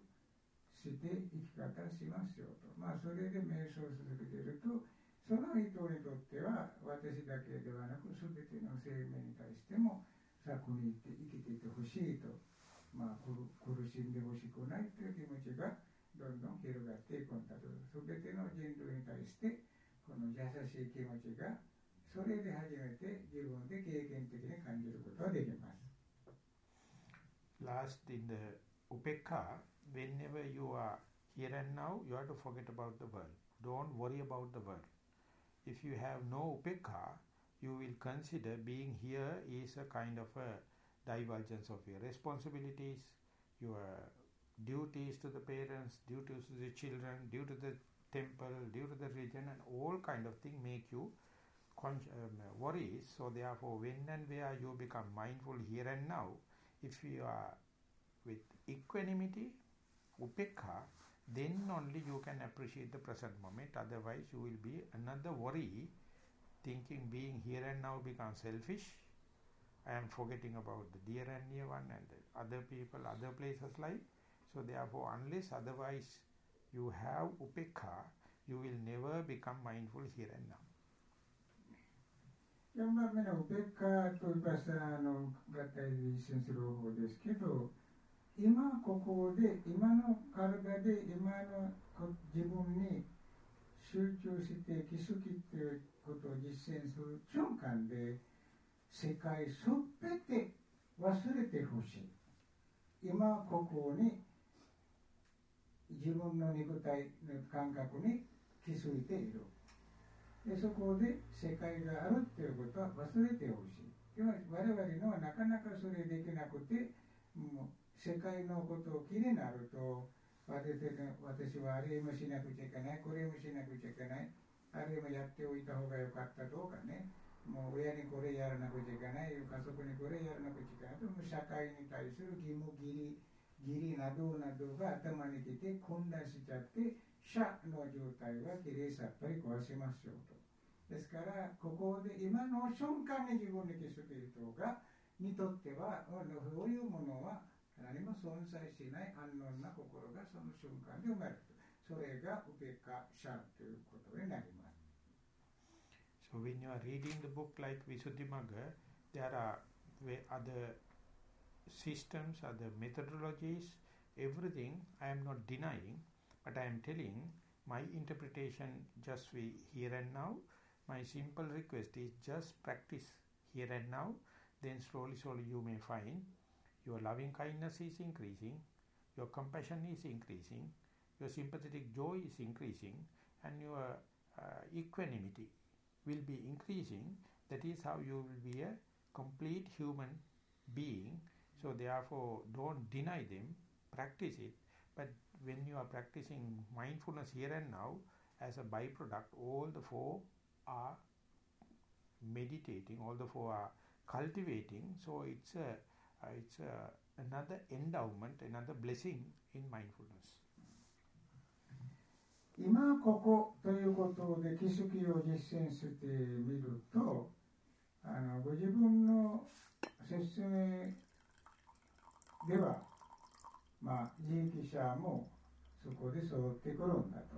Speaker 1: して生き方しますよと。まあそれで瞑想を続けているとその人にとっては私だけではなく全ての生命に対しても楽に生きていてほしいとまあ、苦しんでほしくないという気持ちがどんどん広がっていくんだと全ての人類に対してこの優しい気持ちがそれで初めて自分で経験的に感じることができます。
Speaker 2: Last in the upekha, whenever you are here and now, you have to forget about the world. Don't worry about the world. If you have no upekha, you will consider being here is a kind of a divulgence of your responsibilities, your duties to the parents, duties to the children, due to the temple, due to the religion, and all kind of thing make you um, worries. So therefore, when and where you become mindful here and now, if you are with equanimity, upekha, then only you can appreciate the present moment. Otherwise, you will be another worry, thinking being here and now becomes selfish, I am forgetting about the dear and near one and other people, other places like. So therefore, unless otherwise you have upekha, you will never become mindful here and now.
Speaker 1: 4番目のウペッカというバスタの合体で実践する方法ですけど今ここで今の体で今の自分に集中して気づきということを実践する瞬間で 世界すべて忘れてほしい。今ここに自分の肉体の感覚に気づいている。でそこで世界があるっていうことは忘れてほしい。我々のはなかなかそれできなくてもう世界のことを気になると私私はあれもしなくちゃいけないこれもしなくちゃいけないあれもやっておいた方がよかったとかね。もう親にこれやらなくちゃいけない家族にこれやらなくちゃいけない。と社会に対する義務義理義理などなどが頭にきて混乱しちゃって社の状態はきれいさっぱり壊しますよと。ですからここで今の瞬間に自分に気づく人がにとってはそういうものは何も存在しない安穏な心がその瞬間で生まれるそれがウペカシャということになります。
Speaker 2: So when you are reading the book like Visuddhimagga, there are other systems, other methodologies, everything I am not denying, but I am telling my interpretation just here and now. My simple request is just practice here and now, then slowly, slowly you may find your loving kindness is increasing, your compassion is increasing, your sympathetic joy is increasing, and your uh, equanimity will be increasing, that is how you will be a complete human being. So therefore, don't deny them, practice it. But when you are practicing mindfulness here and now, as a byproduct, all the four are meditating, all the four are cultivating. So it's a, uh, it's a, another endowment, another blessing in mindfulness.
Speaker 1: 今ここということで気づきを実践してみるとあのご自分の説明では、まあ、人力車もそこで揃ってくるんだと。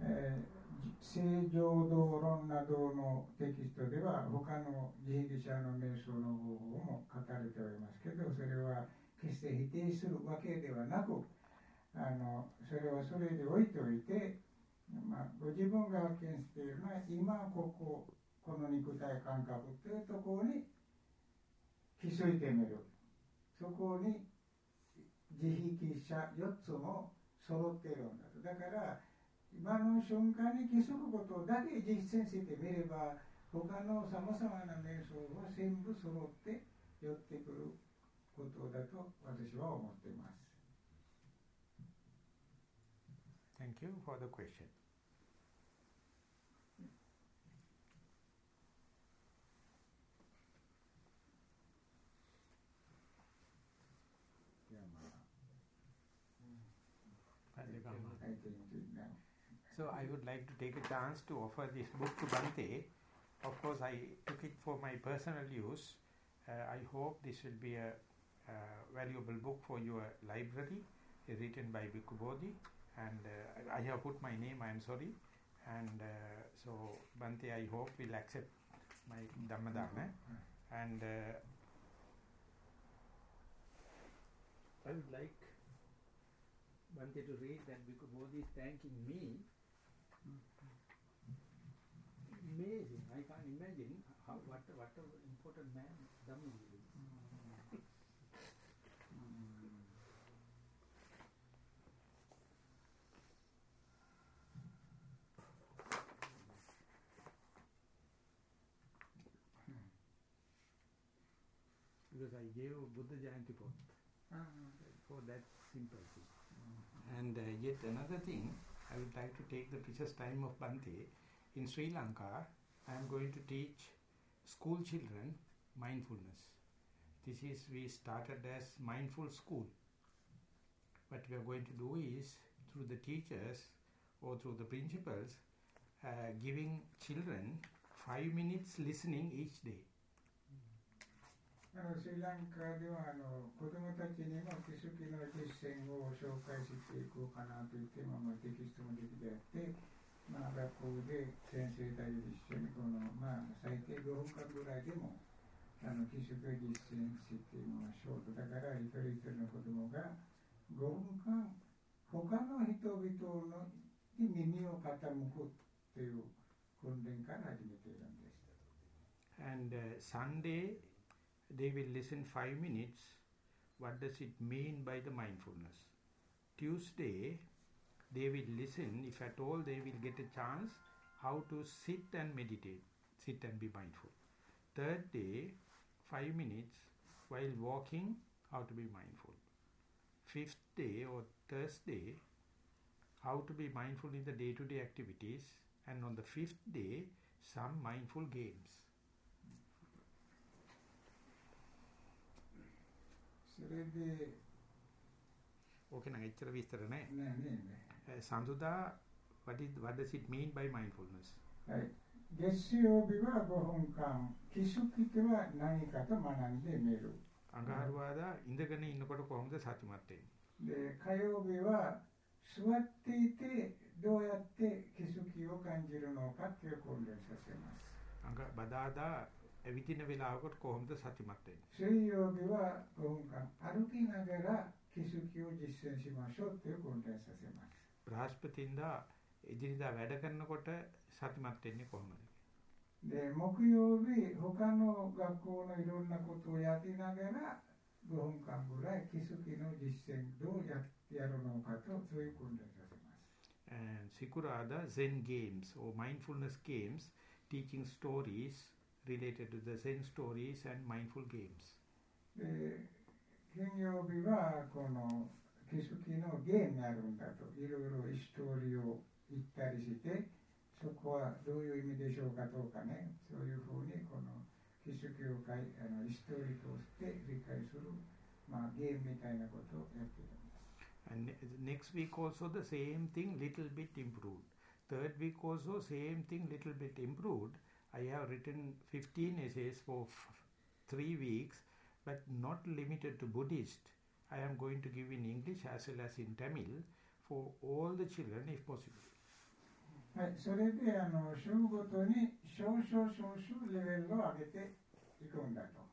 Speaker 1: えー正常道論などのテキストでは他の人力車の瞑想の方法も書かれておりますけどそれは決して否定するわけではなくあのそれはそれで置いておいて、まあ、ご自分が発見しているのは今こここの肉体感覚というところに気づいてみるそこに自力者4つも揃っているんだとだから今の瞬間に気づくことだけ実践してみれば他のさまざまな瞑想は全部揃って寄ってくることだと私は思っています。
Speaker 2: Thank you for the question. So I would like to take a chance to offer this book to Bante. Of course, I took it for my personal use. Uh, I hope this will be a, a, valuable book for your library, written by Bhikkhu Bodhi. And uh, I have put my name, I am sorry. And uh, so, Bante, I hope will accept my Dhammadana. And uh, I would like Bante to read that Bhikkhu Bodhi is thanking me amazing. I can't imagine how what what an important man Dhamma is. Because I gave Buddha Jayanti pot for that simple thing. And uh, yet another thing, I would like to take the precious time of Bante. In Sri Lanka, I am going to teach school children mindfulness. This is, we started as mindful school. What we are going to do is, through the teachers or through the principals, uh, giving children five minutes listening each day.
Speaker 1: あのスリランカではあの子どもたちにも気づきの実践を紹介していこうかなというテーマもテキストもできてあって、まあ、学校で先生たちと一緒にこの、まあ、最低5分間ぐらいでもあの気づきを実践してみましょうとだから一人一人の子どもが5分間他の人々のに耳を傾くという訓練から始めているんです。
Speaker 2: And、uh, Sunday they will listen five minutes. What does it mean by the mindfulness? Tuesday, they will listen, if at all they will get a chance, how to sit and meditate, sit and be mindful. Third day, five minutes, while walking, how to be mindful. Fifth day or Thursday, how to be mindful in the day-to-day -day activities. And on the fifth day, some mindful games.
Speaker 1: ඉස්සරදී
Speaker 2: ඕකේ නම් එච්චර විස්තර නෑ.
Speaker 1: නෑ නෑ නෑ.
Speaker 2: සඳුදා what is what does it mean by mindfulness?
Speaker 1: right. දෙස්සියෝ බිවා බොහොංකම් කිසුකිතව නයිකත මනන්දේ මෙරු.
Speaker 2: අඟහරුවාදා ඉඳගෙන ඉන්නකොට කොහොමද සතුටුමත් වෙන්නේ?
Speaker 1: දෙකයෝ බිවා සුවත්තිති දෝයත්තේ කිසුකියෝ කංජිරනෝ කත්‍ය කොල්ලසසෙමස්.
Speaker 2: අඟ බදාදා ඇවිදින වෙලාවකට කොහොමද සතුටුමත් වෙන්නේ?
Speaker 1: 水曜日は5分間歩きながら気づきを実践しましょうという訓練させます。
Speaker 2: බ්‍රහස්පතින්දා එදිනදා වැඩ කරනකොට සතුටුමත් වෙන්නේ කොහොමද?
Speaker 1: で、木曜日、他の学校のいろんなことをやりながら5分間ぐらい気づきの実践どうやってやるのかとそういう訓練させます。
Speaker 2: And Sikurada Zen games or mindfulness games teaching stories related to the Zen stories and mindful games.
Speaker 1: で、金曜日はこの気づきのゲームやるんだといろいろストーリーを言ったりしてそこはどういう意味でしょうかどうかねそういうふうにこの気づきをかいあのストーリーとして理解する、まあ、ゲームみたいなことをやっているんです。
Speaker 2: And next week also the same thing, little bit improved. Third week also same thing, little bit improved. I have written 15 essays for three weeks, but not limited to Buddhist. I am going to give in English as well as in Tamil for all the children if possible.
Speaker 1: はい、それであの週ごとに少々少々レベルを上げていくんだと。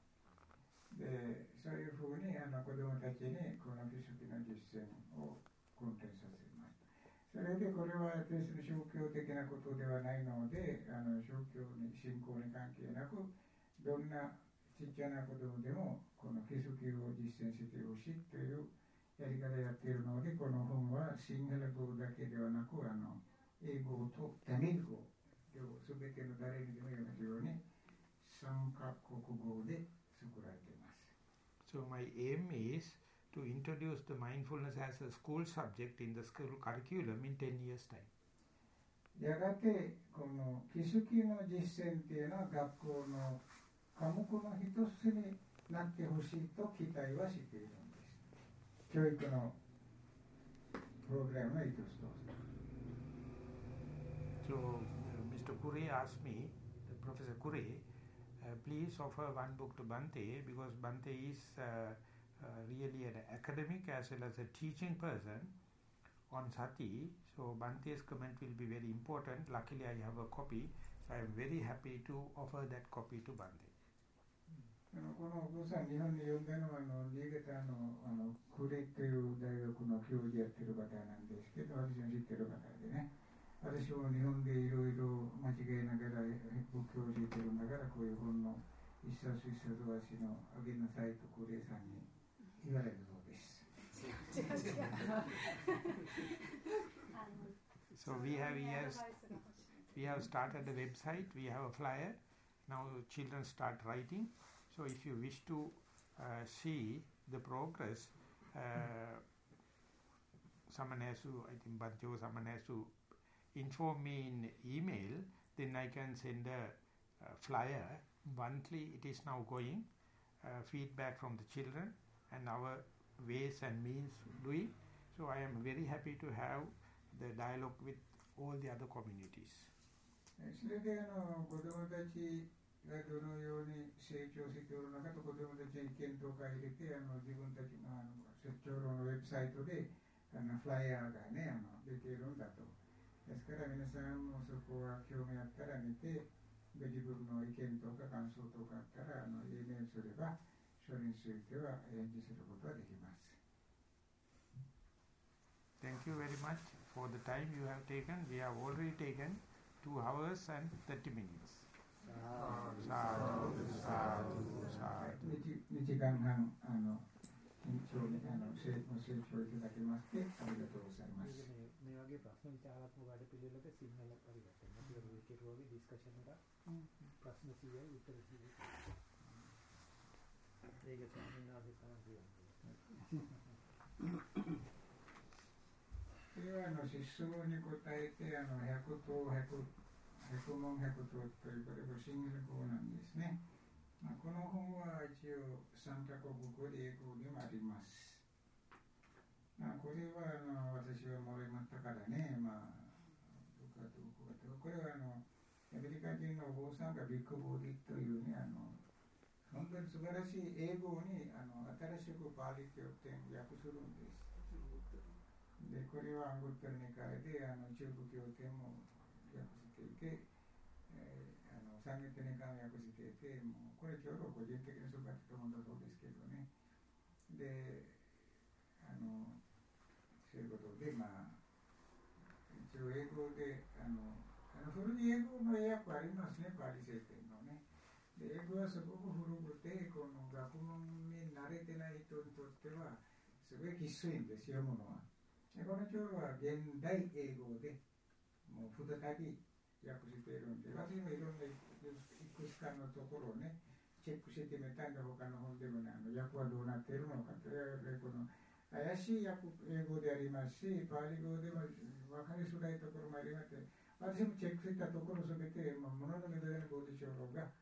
Speaker 1: で、そういうふうにあの子どもたちにこの儀式の実践を訓練させます。 それでこれは決して宗教的なことではないので、あの宗教に信仰に関係なく、どんなちっちゃな子供でもこの儀式を実践してほしいというやり方やっているので、この本はシンガル語だけではなく、あの英語とタミル語すべての誰にでも読めるように三カ国語で作られています。
Speaker 2: So my aim is to introduce the mindfulness as a school subject in the school curriculum in 10 years time.
Speaker 1: やがてこの儀式の実践っていうのは学校の科目の一つになってほしいと期待はしているんです。教育のプログラムの一つと。
Speaker 2: So uh, Mr. Kure asked me, Professor Kure, uh, please offer one book to Bante because Bante is uh, uh, really an academic as well as a teaching person on Sati. So Bante's comment will be very important. Luckily I have a copy, so I am very happy to offer that copy to Bante.
Speaker 1: このお父さん、日本に呼んだのはあの新潟のあのクレという大学の教授やってる方なんですけど、私の知ってる方でね。私も日本でいろいろ間違いながら仏教を教えてるんだからこういう本の一冊一冊わしのあげなさいと高齢さんに 言われるそうです。
Speaker 2: so we have here, we have started a website, we have a flyer. Now children start writing. So if you wish to uh, see the progress, uh, someone has to, I think Bantyo, someone has to inform me in email, then I can send a, a flyer. Monthly it is now going, uh, feedback from the children and our ways and means doing. So I am very happy to have the dialogue with all the other communities.
Speaker 1: それであの子どもたちがどのように成長しておるのかと子どもたちに意見とか入れてあの自分たちのあの出張論のウェブサイトであのフライヤーがねあの出ているんだと。ですから皆さんもそこは興味あったら見て、ご自分の意見とか感想とかあったら、あの、E メールすれば、 それについては返事することができます。
Speaker 2: Thank you very much for the time you have taken. We have already taken 2 hours and 30 minutes.
Speaker 1: 2時間半あの緊張にあのご清聴いただきましてありがとうございます。
Speaker 8: මේ වගේ ප්‍රශ්න විචාරාත්මක වැඩ පිළිවෙලක සිංහල පරිවර්තන අපි ඔය කෙරුවාගේ ඩිස්කෂන් එක ප්‍රශ්න 100යි උත්තර 100යි
Speaker 1: それはあの質問に答えてあの百答百百問百答というこれがシングル語なんですね。まあ、この本は一応三カ国語で英語でもあります。まあ、これはあの私はもらいましたからね、まあ、どこかどこかとこれはあのアメリカ人のお坊さんがビッグボディというね、あの本当に素晴らしい英語にあの新しくパーリ経典訳するんです。で、これはアングルテルニカイであの中部経典も訳していて、えー、あの三月年間訳していて、もうこれちょうど個人的に育てたものだそうですけどね。で、あのそういうことで、まあ、一応英語で、あの、あの古い英語の訳ありますね、パリ政権。英語はすごく古くて、この学問に慣れてない人にとっては、すごいきついんです、読むのは。でこの今日は現代英語で、もう再び訳しているんで、私もいろんないくつかのところをね、チェックしてみたんで、他の本でもね、あの訳はどうなっているのかという、この怪しい訳英語でありますし、パーリ語でも分かりづらいところもありまして、私もチェックしたところすべて、まあ、ものの見どのボーディ長老が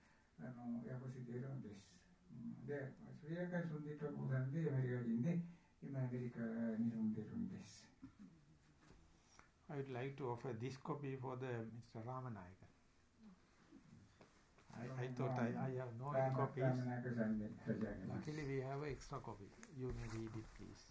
Speaker 1: I would like to offer this copy for the Mr. Ramanayagan. I, I thought I, I have no copies. Luckily we have an extra copy. You may read it please.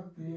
Speaker 8: parte